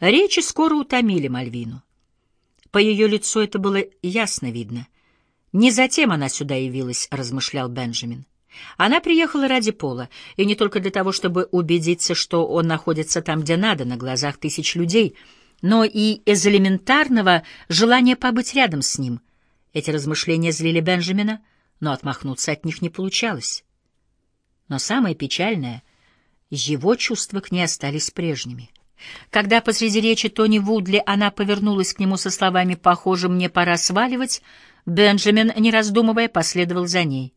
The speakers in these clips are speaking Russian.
Речи скоро утомили Мальвину. По ее лицу это было ясно видно. Не затем она сюда явилась, размышлял Бенджамин. Она приехала ради Пола, и не только для того, чтобы убедиться, что он находится там, где надо, на глазах тысяч людей, но и из элементарного желания побыть рядом с ним. Эти размышления злили Бенджамина, но отмахнуться от них не получалось. Но самое печальное — его чувства к ней остались прежними. Когда посреди речи Тони Вудли она повернулась к нему со словами «Похоже, мне пора сваливать», Бенджамин, не раздумывая, последовал за ней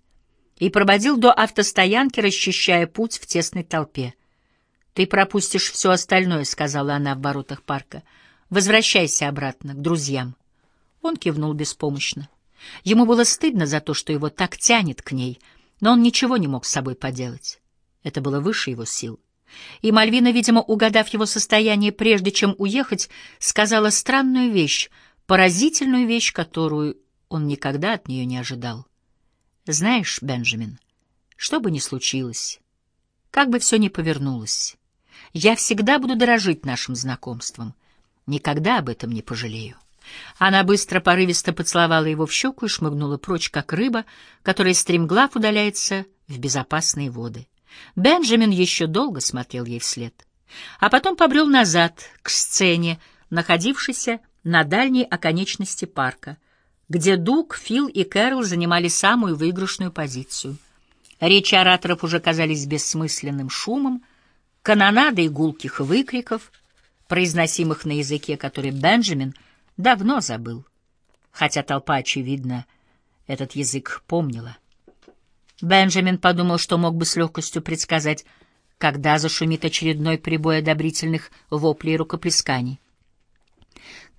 и проводил до автостоянки, расчищая путь в тесной толпе. «Ты пропустишь все остальное», — сказала она в воротах парка. «Возвращайся обратно, к друзьям». Он кивнул беспомощно. Ему было стыдно за то, что его так тянет к ней, но он ничего не мог с собой поделать. Это было выше его сил. И Мальвина, видимо, угадав его состояние прежде, чем уехать, сказала странную вещь, поразительную вещь, которую он никогда от нее не ожидал. Знаешь, Бенджамин, что бы ни случилось, как бы все ни повернулось, я всегда буду дорожить нашим знакомством, никогда об этом не пожалею. Она быстро порывисто поцеловала его в щеку и шмыгнула прочь, как рыба, которая стремглав удаляется в безопасные воды. Бенджамин еще долго смотрел ей вслед, а потом побрел назад, к сцене, находившейся на дальней оконечности парка, где Дуг, Фил и Кэрол занимали самую выигрышную позицию. Речи ораторов уже казались бессмысленным шумом, канонадой гулких выкриков, произносимых на языке, который Бенджамин давно забыл, хотя толпа, очевидно, этот язык помнила. Бенджамин подумал, что мог бы с легкостью предсказать, когда зашумит очередной прибой одобрительных воплей и рукоплесканий.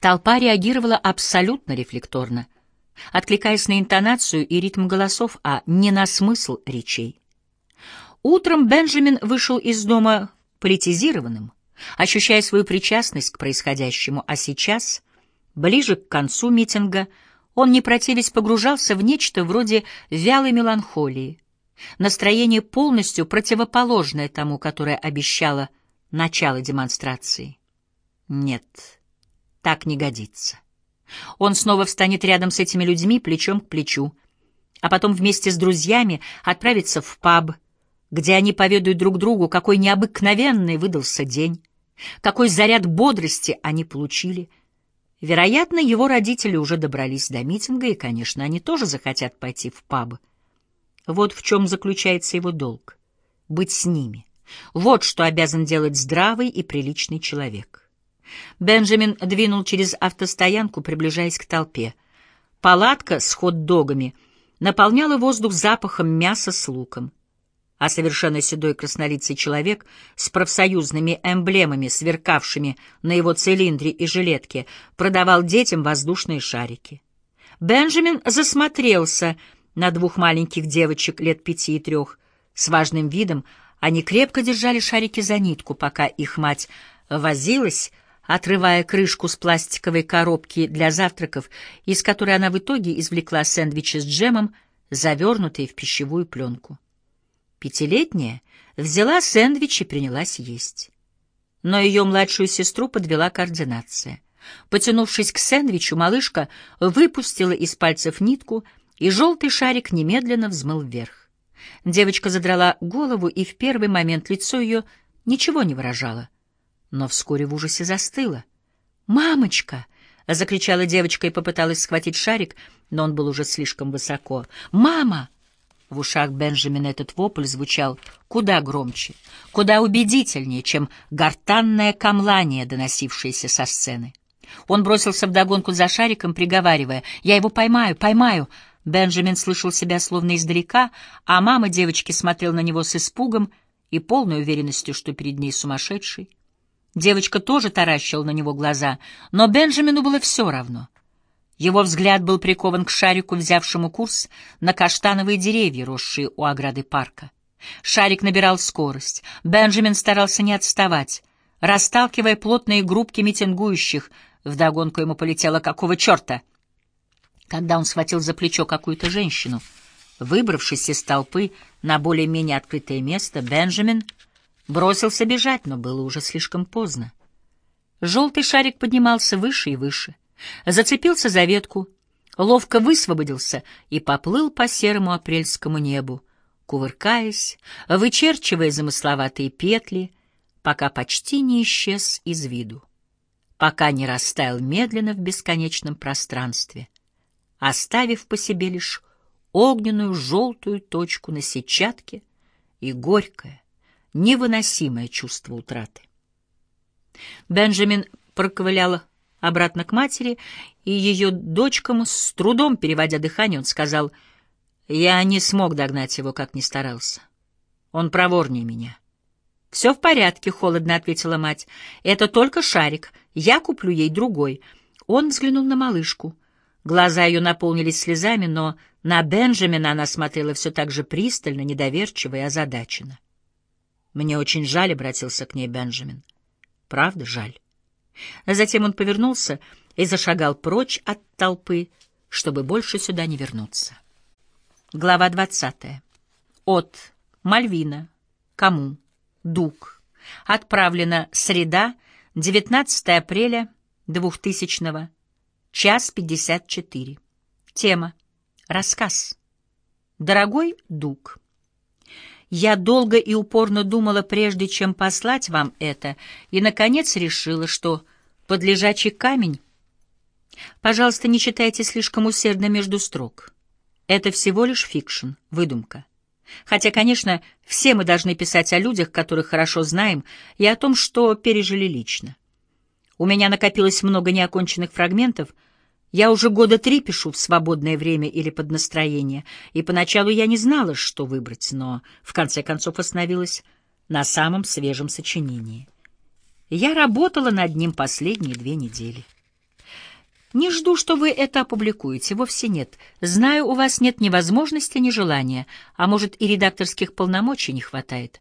Толпа реагировала абсолютно рефлекторно, откликаясь на интонацию и ритм голосов, а не на смысл речей. Утром Бенджамин вышел из дома политизированным, ощущая свою причастность к происходящему, а сейчас, ближе к концу митинга, он, не противясь, погружался в нечто вроде вялой меланхолии, настроение полностью противоположное тому, которое обещало начало демонстрации. Нет, так не годится. Он снова встанет рядом с этими людьми плечом к плечу, а потом вместе с друзьями отправится в паб, где они поведают друг другу, какой необыкновенный выдался день, какой заряд бодрости они получили — Вероятно, его родители уже добрались до митинга, и, конечно, они тоже захотят пойти в паб. Вот в чем заключается его долг — быть с ними. Вот что обязан делать здравый и приличный человек. Бенджамин двинул через автостоянку, приближаясь к толпе. Палатка с хот-догами наполняла воздух запахом мяса с луком а совершенно седой краснолицый человек с профсоюзными эмблемами, сверкавшими на его цилиндре и жилетке, продавал детям воздушные шарики. Бенджамин засмотрелся на двух маленьких девочек лет пяти и трех. С важным видом они крепко держали шарики за нитку, пока их мать возилась, отрывая крышку с пластиковой коробки для завтраков, из которой она в итоге извлекла сэндвичи с джемом, завернутые в пищевую пленку. Пятилетняя взяла сэндвич и принялась есть. Но ее младшую сестру подвела координация. Потянувшись к сэндвичу, малышка выпустила из пальцев нитку, и желтый шарик немедленно взмыл вверх. Девочка задрала голову, и в первый момент лицо ее ничего не выражало, но вскоре в ужасе застыло. «Мамочка!» — закричала девочка и попыталась схватить шарик, но он был уже слишком высоко. «Мама!» В ушах Бенджамина этот вопль звучал куда громче, куда убедительнее, чем гортанное камлание, доносившееся со сцены. Он бросился вдогонку за шариком, приговаривая «Я его поймаю, поймаю!» Бенджамин слышал себя словно издалека, а мама девочки смотрела на него с испугом и полной уверенностью, что перед ней сумасшедший. Девочка тоже таращила на него глаза, но Бенджамину было все равно — его взгляд был прикован к шарику, взявшему курс на каштановые деревья, росшие у ограды парка. Шарик набирал скорость. Бенджамин старался не отставать. Расталкивая плотные группки митингующих, вдогонку ему полетело «Какого черта?» Когда он схватил за плечо какую-то женщину, выбравшись из толпы на более-менее открытое место, Бенджамин бросился бежать, но было уже слишком поздно. Желтый шарик поднимался выше и выше, зацепился за ветку, ловко высвободился и поплыл по серому апрельскому небу, кувыркаясь, вычерчивая замысловатые петли, пока почти не исчез из виду, пока не растаял медленно в бесконечном пространстве, оставив по себе лишь огненную желтую точку на сетчатке и горькое, невыносимое чувство утраты. Бенджамин проковылял обратно к матери, и ее дочкам, с трудом переводя дыхание, он сказал, «Я не смог догнать его, как ни старался. Он проворнее меня». «Все в порядке», — холодно ответила мать. «Это только шарик. Я куплю ей другой». Он взглянул на малышку. Глаза ее наполнились слезами, но на Бенджамина она смотрела все так же пристально, недоверчиво и озадаченно. «Мне очень жаль», — обратился к ней Бенджамин. «Правда, жаль». Затем он повернулся и зашагал прочь от толпы, чтобы больше сюда не вернуться. Глава двадцатая. От Мальвина. Кому? Дуг. Отправлено среда, 19 апреля 2000 час 54. Тема. Рассказ. Дорогой Дуг, я долго и упорно думала, прежде чем послать вам это, и, наконец, решила, что под камень... Пожалуйста, не читайте слишком усердно между строк. Это всего лишь фикшн, выдумка. Хотя, конечно, все мы должны писать о людях, которых хорошо знаем, и о том, что пережили лично. У меня накопилось много неоконченных фрагментов. Я уже года три пишу в свободное время или под настроение, и поначалу я не знала, что выбрать, но в конце концов остановилась на самом свежем сочинении. Я работала над ним последние две недели. Не жду, что вы это опубликуете, вовсе нет. Знаю, у вас нет ни возможности, ни желания, а может и редакторских полномочий не хватает.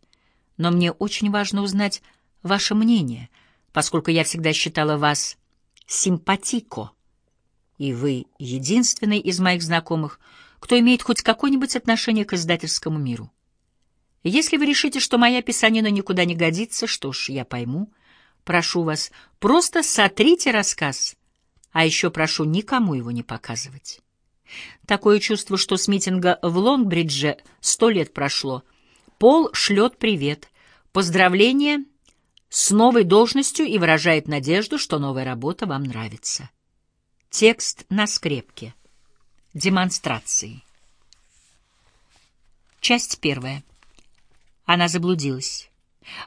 Но мне очень важно узнать ваше мнение, поскольку я всегда считала вас симпатико, и вы единственный из моих знакомых, кто имеет хоть какое-нибудь отношение к издательскому миру. Если вы решите, что моя писанина никуда не годится, что ж, я пойму. Прошу вас, просто сотрите рассказ — а еще прошу никому его не показывать. Такое чувство, что с митинга в Лонгбридже сто лет прошло. Пол шлет привет, поздравления с новой должностью и выражает надежду, что новая работа вам нравится. Текст на скрепке. Демонстрации. Часть первая. Она заблудилась.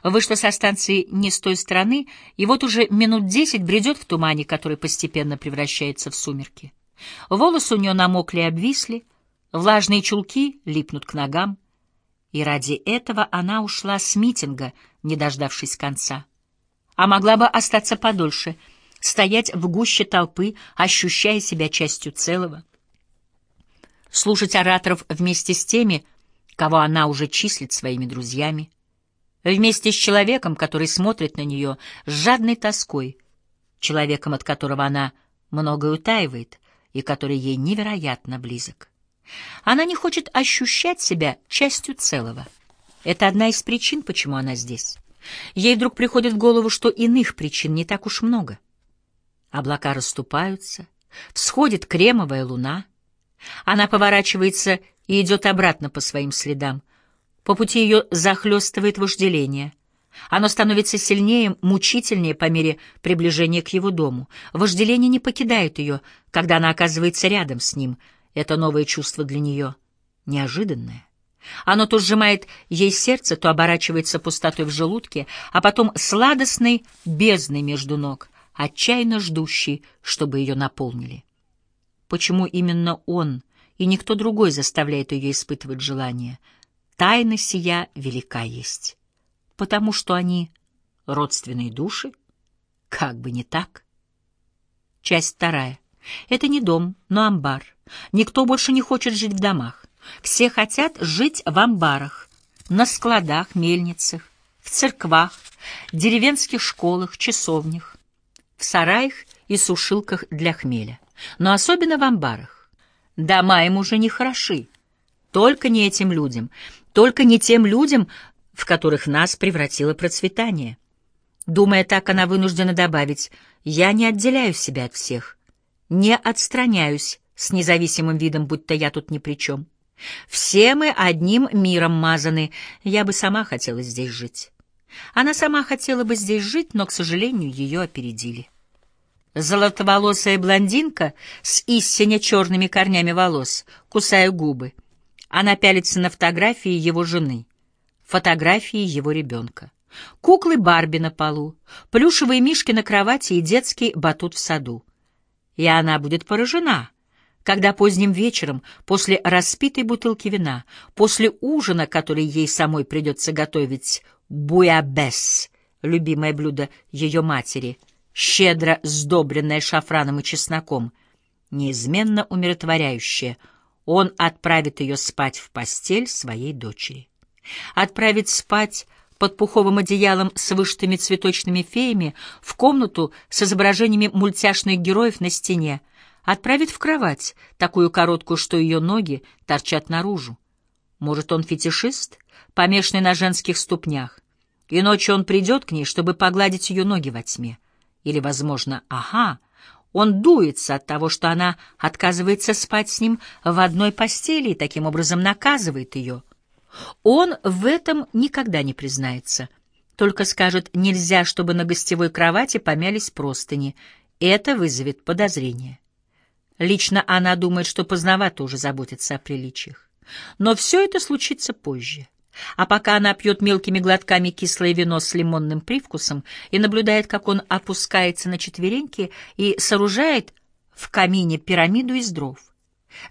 Вышла со станции не с той стороны, и вот уже минут десять бредет в тумане, который постепенно превращается в сумерки. Волосы у нее намокли и обвисли, влажные чулки липнут к ногам. И ради этого она ушла с митинга, не дождавшись конца. А могла бы остаться подольше, стоять в гуще толпы, ощущая себя частью целого. Слушать ораторов вместе с теми, кого она уже числит своими друзьями — вместе с человеком, который смотрит на нее с жадной тоской, человеком, от которого она многое утаивает и который ей невероятно близок. Она не хочет ощущать себя частью целого. Это одна из причин, почему она здесь. Ей вдруг приходит в голову, что иных причин не так уж много. Облака расступаются, всходит кремовая луна. Она поворачивается и идет обратно по своим следам, по пути ее захлестывает вожделение. Оно становится сильнее, мучительнее по мере приближения к его дому. Вожделение не покидает ее, когда она оказывается рядом с ним. Это новое чувство для нее неожиданное. Оно то сжимает ей сердце, то оборачивается пустотой в желудке, а потом сладостной бездной между ног, отчаянно ждущей, чтобы ее наполнили. Почему именно он и никто другой заставляет ее испытывать желание — Тайна сия велика есть, потому что они родственные души, как бы не так. Часть вторая. Это не дом, но амбар. Никто больше не хочет жить в домах. Все хотят жить в амбарах, на складах, мельницах, в церквах, деревенских школах, часовнях, в сараях и сушилках для хмеля. Но особенно в амбарах. Дома им уже не хороши. Только не этим людям. Только не тем людям, в которых нас превратило процветание. Думая так, она вынуждена добавить, «Я не отделяю себя от всех, не отстраняюсь с независимым видом, будто я тут ни при чем. Все мы одним миром мазаны, я бы сама хотела здесь жить». Она сама хотела бы здесь жить, но, к сожалению, ее опередили. Золотоволосая блондинка с истинно черными корнями волос, кусая губы. Она пялится на фотографии его жены, фотографии его ребенка. Куклы Барби на полу, плюшевые мишки на кровати и детский батут в саду. И она будет поражена, когда поздним вечером, после распитой бутылки вина, после ужина, который ей самой придется готовить, буябес, любимое блюдо ее матери, щедро сдобренное шафраном и чесноком, неизменно умиротворяющее, он отправит ее спать в постель своей дочери. Отправит спать под пуховым одеялом с вышитыми цветочными феями в комнату с изображениями мультяшных героев на стене, отправит в кровать, такую короткую, что ее ноги торчат наружу. Может, он фетишист, помешанный на женских ступнях, и ночью он придет к ней, чтобы погладить ее ноги во тьме. Или, возможно, ага, он дуется от того, что она отказывается спать с ним в одной постели и таким образом наказывает ее — он в этом никогда не признается. Только скажет, нельзя, чтобы на гостевой кровати помялись простыни. Это вызовет подозрение. Лично она думает, что поздновато уже заботиться о приличиях. Но все это случится позже. А пока она пьет мелкими глотками кислое вино с лимонным привкусом и наблюдает, как он опускается на четвереньки и сооружает в камине пирамиду из дров.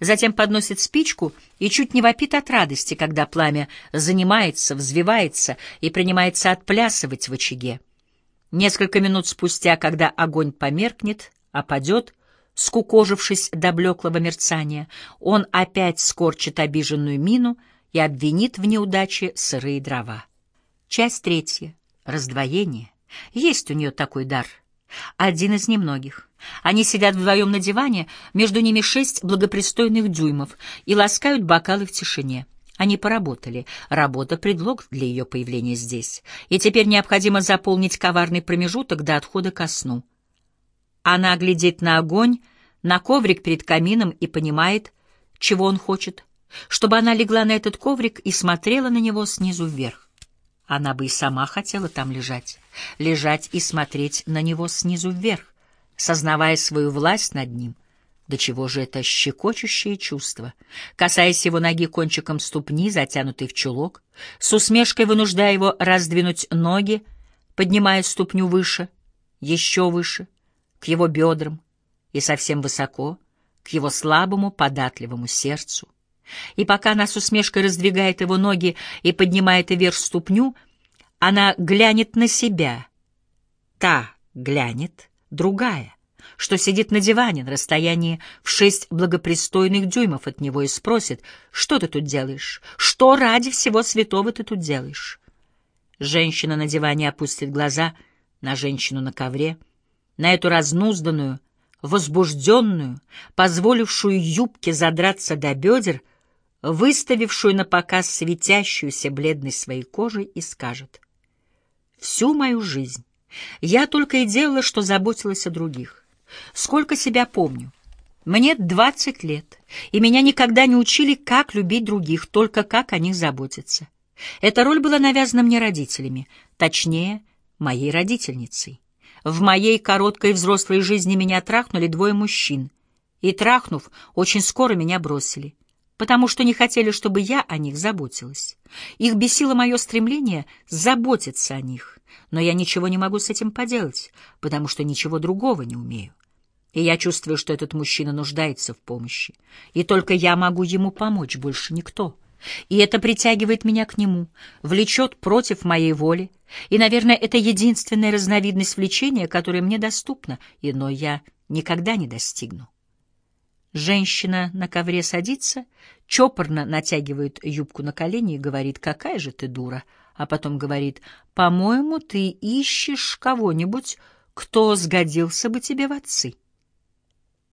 Затем подносит спичку и чуть не вопит от радости, когда пламя занимается, взвивается и принимается отплясывать в очаге. Несколько минут спустя, когда огонь померкнет, опадет, скукожившись до блеклого мерцания, он опять скорчит обиженную мину и обвинит в неудаче сырые дрова. Часть третья. Раздвоение. Есть у нее такой дар. Один из немногих. Они сидят вдвоем на диване, между ними шесть благопристойных дюймов, и ласкают бокалы в тишине. Они поработали. Работа — предлог для ее появления здесь. И теперь необходимо заполнить коварный промежуток до отхода ко сну. Она глядит на огонь, на коврик перед камином и понимает, чего он хочет, чтобы она легла на этот коврик и смотрела на него снизу вверх. Она бы и сама хотела там лежать, лежать и смотреть на него снизу вверх сознавая свою власть над ним. До чего же это щекочущее чувство, касаясь его ноги кончиком ступни, затянутой в чулок, с усмешкой вынуждая его раздвинуть ноги, поднимая ступню выше, еще выше, его бедрам и совсем высоко, к его слабому, податливому сердцу. И пока она с усмешкой раздвигает его ноги и поднимает вверх ступню, она глянет на себя. Та глянет, другая, что сидит на диване на расстоянии в шесть благопристойных дюймов от него и спросит, что ты тут делаешь? Что ради всего святого ты тут делаешь? Женщина на диване опустит глаза на женщину на ковре, на эту разнузданную, возбужденную, позволившую юбке задраться до бедер, выставившую на показ светящуюся бледной своей кожей, и скажет «Всю мою жизнь я только и делала, что заботилась о других. Сколько себя помню. Мне двадцать лет, и меня никогда не учили, как любить других, только как о них заботиться. Эта роль была навязана мне родителями, точнее, моей родительницей. В моей короткой взрослой жизни меня трахнули двое мужчин, и, трахнув, очень скоро меня бросили потому что не хотели, чтобы я о них заботилась. Их бесило мое стремление заботиться о них, но я ничего не могу с этим поделать, потому что ничего другого не умею. И я чувствую, что этот мужчина нуждается в помощи, и только я могу ему помочь, больше никто. И это притягивает меня к нему, влечет против моей воли, и, наверное, это единственная разновидность влечения, которая мне доступна, иной я никогда не достигну. Женщина на ковре садится, чопорно натягивает юбку на колени и говорит, какая же ты дура, а потом говорит, по-моему, ты ищешь кого-нибудь, кто сгодился бы тебе в отцы.